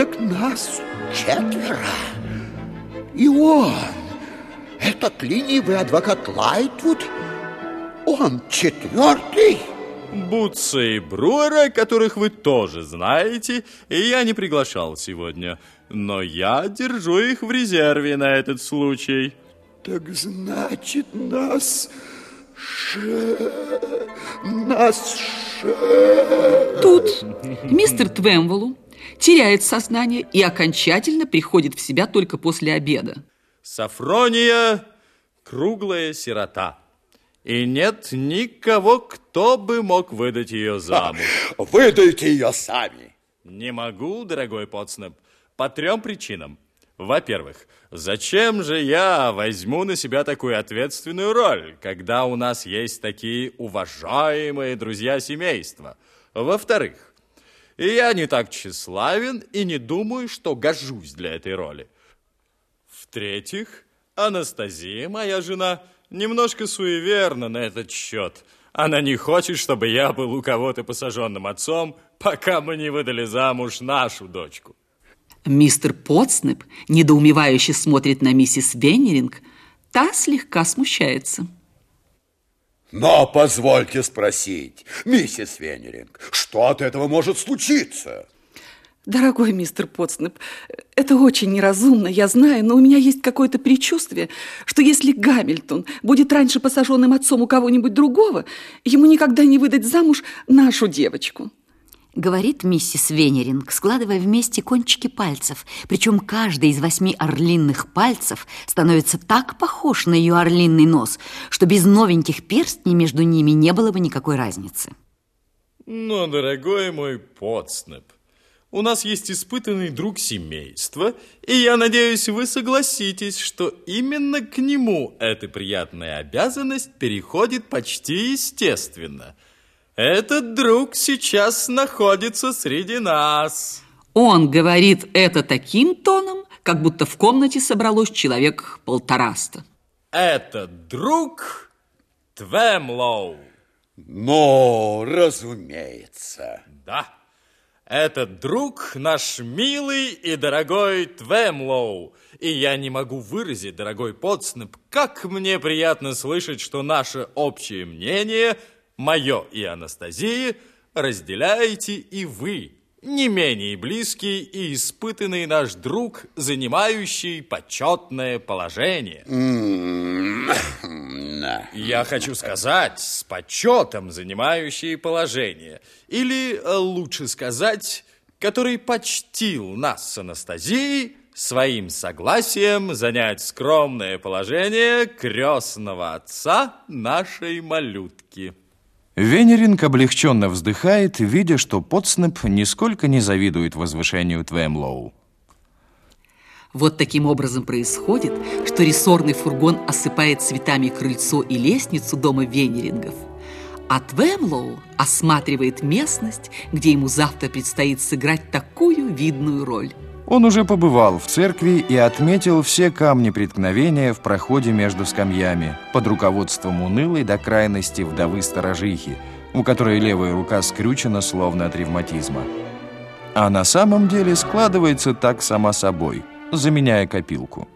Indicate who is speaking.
Speaker 1: Так нас четверо. И он, этот ленивый адвокат Лайтвуд, он четвертый.
Speaker 2: Бутса и Бруера, которых вы тоже знаете, я не приглашал сегодня. Но я держу их в резерве на этот случай.
Speaker 1: Так значит, нас ше... нас ше...
Speaker 3: Тут мистер Твемвелу теряет сознание и окончательно приходит в себя только после обеда.
Speaker 2: Сафрония – круглая сирота. И нет никого, кто бы мог выдать ее замуж.
Speaker 1: Выдайте ее сами.
Speaker 2: Не могу, дорогой Потснеп, по трем причинам. Во-первых, зачем же я возьму на себя такую ответственную роль, когда у нас есть такие уважаемые друзья семейства? Во-вторых, я не так тщеславен и не думаю, что гожусь для этой роли. В-третьих, Анастасия, моя жена, немножко суеверна на этот счет. Она не хочет, чтобы я был у кого-то посаженным отцом, пока мы не выдали замуж нашу дочку.
Speaker 3: Мистер Потснеп недоумевающе смотрит на миссис Венеринг. Та слегка смущается.
Speaker 1: Но позвольте спросить, миссис Венеринг, что от этого может случиться?
Speaker 4: Дорогой мистер Потснеп, это очень неразумно, я знаю, но у меня есть какое-то предчувствие, что если Гамильтон будет раньше посаженным отцом у кого-нибудь другого, ему никогда не выдать замуж нашу девочку.
Speaker 5: Говорит миссис Венеринг, складывая вместе кончики пальцев. Причем каждый из восьми орлинных пальцев становится так похож на ее орлиный нос, что без новеньких перстней между ними не было бы никакой разницы.
Speaker 2: Но, дорогой мой Потснеп, у нас есть испытанный друг семейства, и я надеюсь, вы согласитесь, что именно к нему эта приятная обязанность переходит почти естественно – этот друг сейчас находится среди нас.
Speaker 3: Он говорит это таким тоном, как будто в комнате собралось человек полтораста.
Speaker 2: Этот друг Твемлоу.
Speaker 1: Но, разумеется.
Speaker 2: Да. Этот друг наш милый и дорогой Твемлоу. И я не могу выразить, дорогой Потснеп, как мне приятно слышать, что наше общее мнение – мое и Анастасии разделяете и вы, не менее близкий и испытанный наш друг, занимающий почетное положение. Я хочу сказать, с почетом занимающий положение. Или, лучше сказать, который почтил нас с Анастасией своим согласием занять скромное положение крестного отца нашей малютки.
Speaker 6: Венеринг облегченно вздыхает, видя, что Потснеп нисколько не завидует возвышению Твемлоу.
Speaker 3: Вот таким образом происходит, что рессорный фургон осыпает цветами крыльцо и лестницу дома Венерингов, а Твемлоу осматривает местность, где ему завтра предстоит сыграть такую видную роль.
Speaker 6: Он уже побывал в церкви и отметил все камни преткновения в проходе между скамьями под руководством унылой до крайности вдовы-сторожихи, у которой левая рука скрючена словно от ревматизма. А на самом деле складывается так сама собой, заменяя копилку.